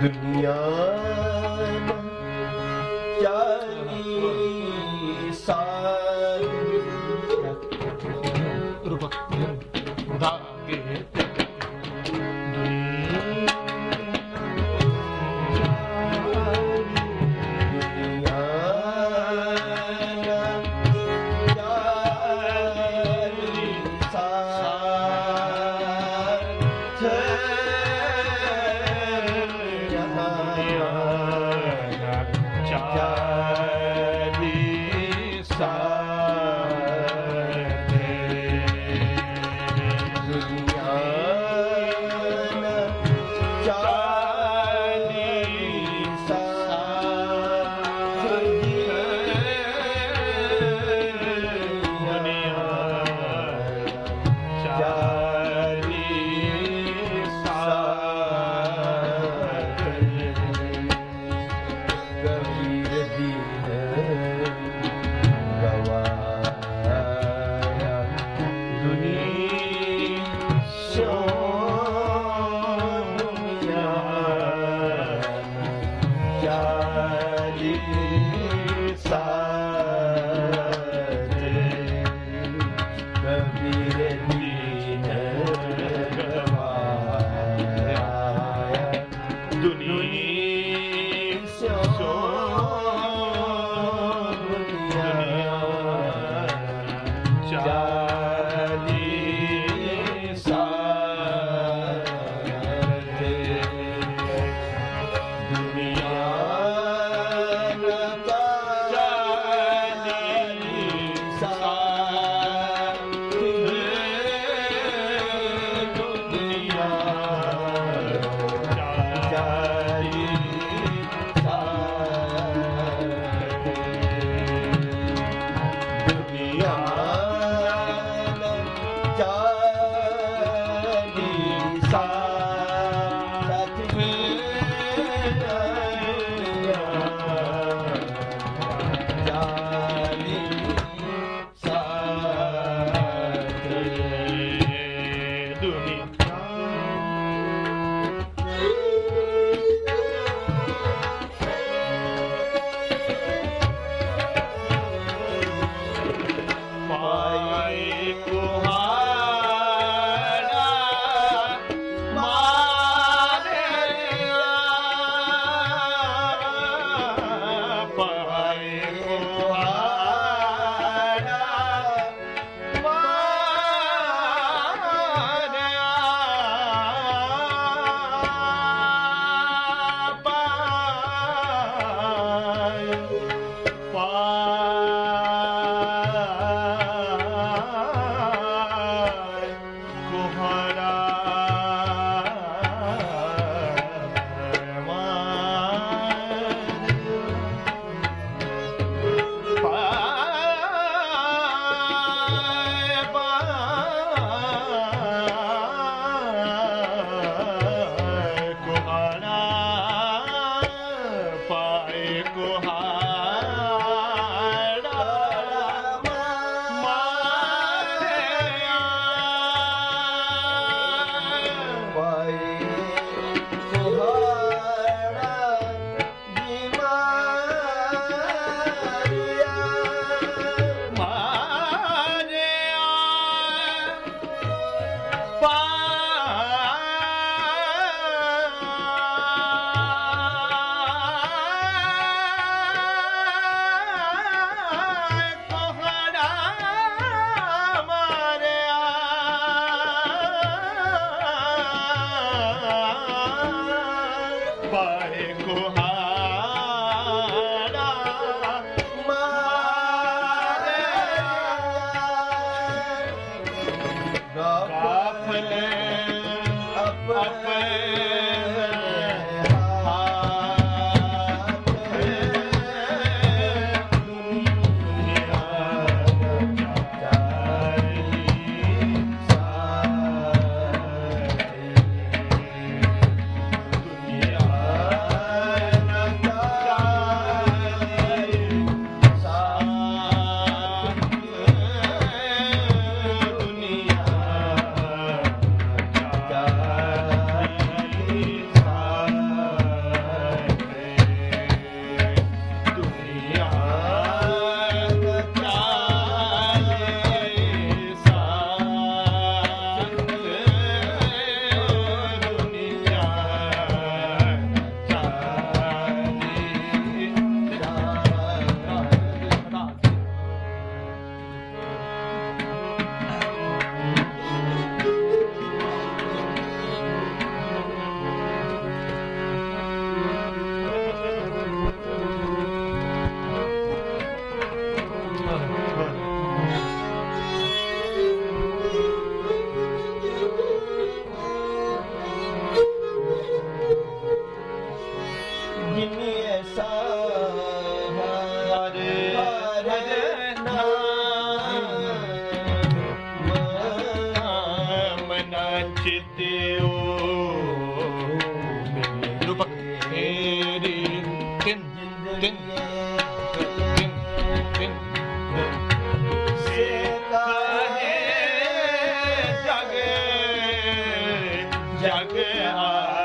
ਦੁਨੀਆ Bye, Krishna. ਚਿਤਿਓ Roopak ਮੇਰੀ ਤਿੰਨ ਤਿੰਨ ਤਿੰਨ ਤਿੰਨ ਸੇਤਾ ਹੈ ਜਗ ਜਗ ਆ।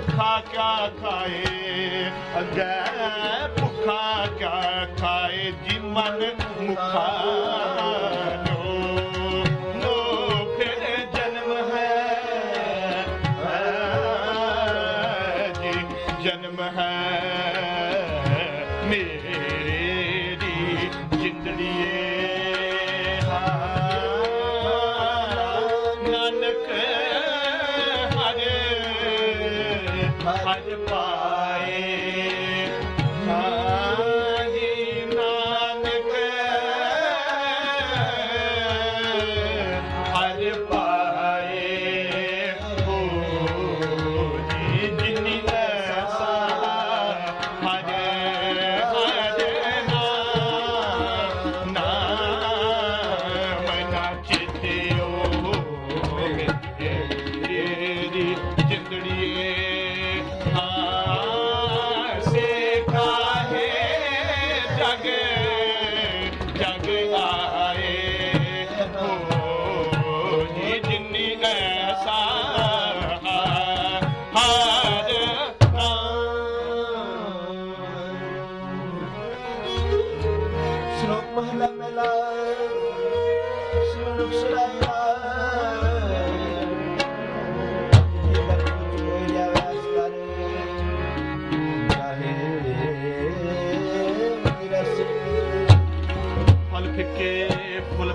खा क्या खाए भुखा क्या खाए जी मन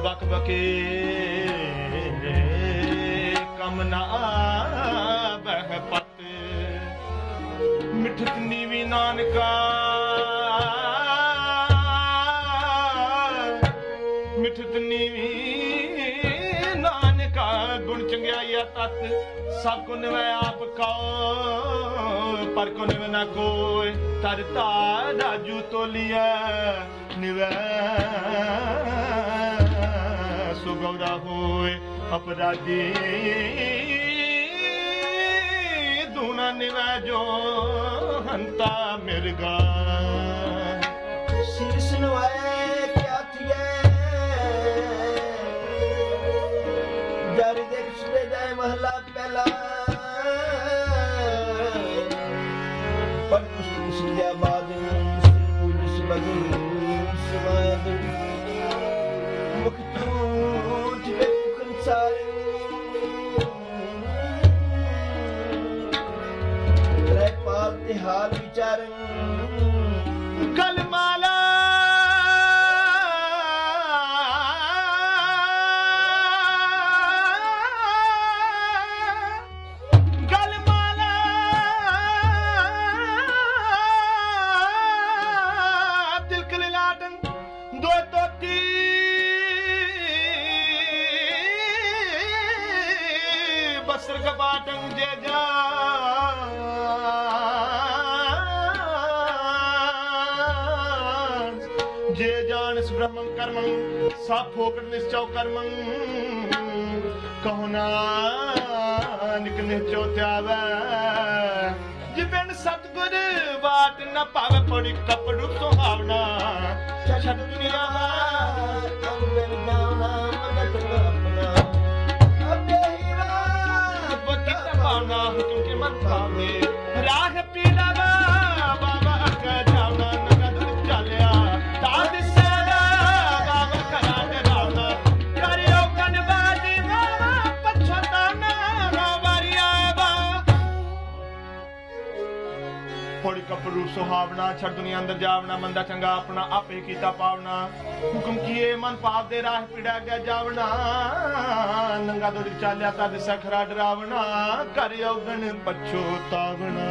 ਬਕ ਬਕੇ ਕਮ ਨਾ ਬਹਿ ਪਤ ਮਿਠਤ ਨੀਵੀ ਨਾਨਕਾ। ਮਿਠਤ ਨੀਵੀ ਨਾਨਕਾ। ਗੁਣ ਚੰਗਿਆਈਆ ਤਤ, ਸਭ ਕੋ ਨਿਵੈ ਆਪ ਕਉ। ਪਰ ਕੋ ਨਿਵੈ ਨਾ ਕੋਇ ਤਰਤਾ ਰਾਜੂ ਤੋਲਿਆ ਨਿਵੈ ਸੁਗੌਰਾ ਹੋਏ ਅਪਰਾਧੀ। ਦੂਣਾ ਨਿਵੈ ਜੋ ਹੰਤਾ ਮਿਰਗਾ। ਸੀਸ ਨਵਾਏ ਨਿਹਾਲ ਵਿਚਾਰਨ ਸਭ ਫੋਕਟ ਨਿਸ਼ਚਉ ਕਰਮੰ। ਕਹੋ ਨਾਨਕ ਨਿਚੋ ਧਿਆਵੈ ਜਿਬਨ ਸਤਗੁਰ ਬਾਟ ਨ ਪਾਵੇ ਪੜੀ ਕਪੜੂ ਸੁਹਾਵਣਾ ਛੱਡ ਦੁਨੀਆ ਅੰਦਰ ਮਦਦ ਆਪਣਾ ਅੱਗੇ ਹੀ ਵਾ ਬਕੀ ਪਾਉਣਾ ਹੁਕਮ ਮਨ ਪਾਵੇ ਰਾਹ ਪੀੜਾ ਸੁਹਾਵਣਾ, ਛੱਡ ਦੁਨੀਆ ਅੰਦਰ ਜਾਵਣਾ ਮੰਦਾ ਚੰਗਾ ਆਪਣਾ ਆਪੇ ਕੀਤਾ ਪਾਵਣਾ। ਹੁਕਮ ਕੀਏ, ਮਨ ਪਾਪ ਦੇ ਰਾਹ ਪਿੜਾ ਗਿਆ ਜਾਵਣਾ। ਨੰਗਾ ਦੁਰ ਚਾਲਿਆ ਤਾਂ ਦਿਸਾ ਖਰਾ ਡਰਾਵਣਾ ਕਰ ਔਗਣ ਪਛੋਤਾਵਣਾ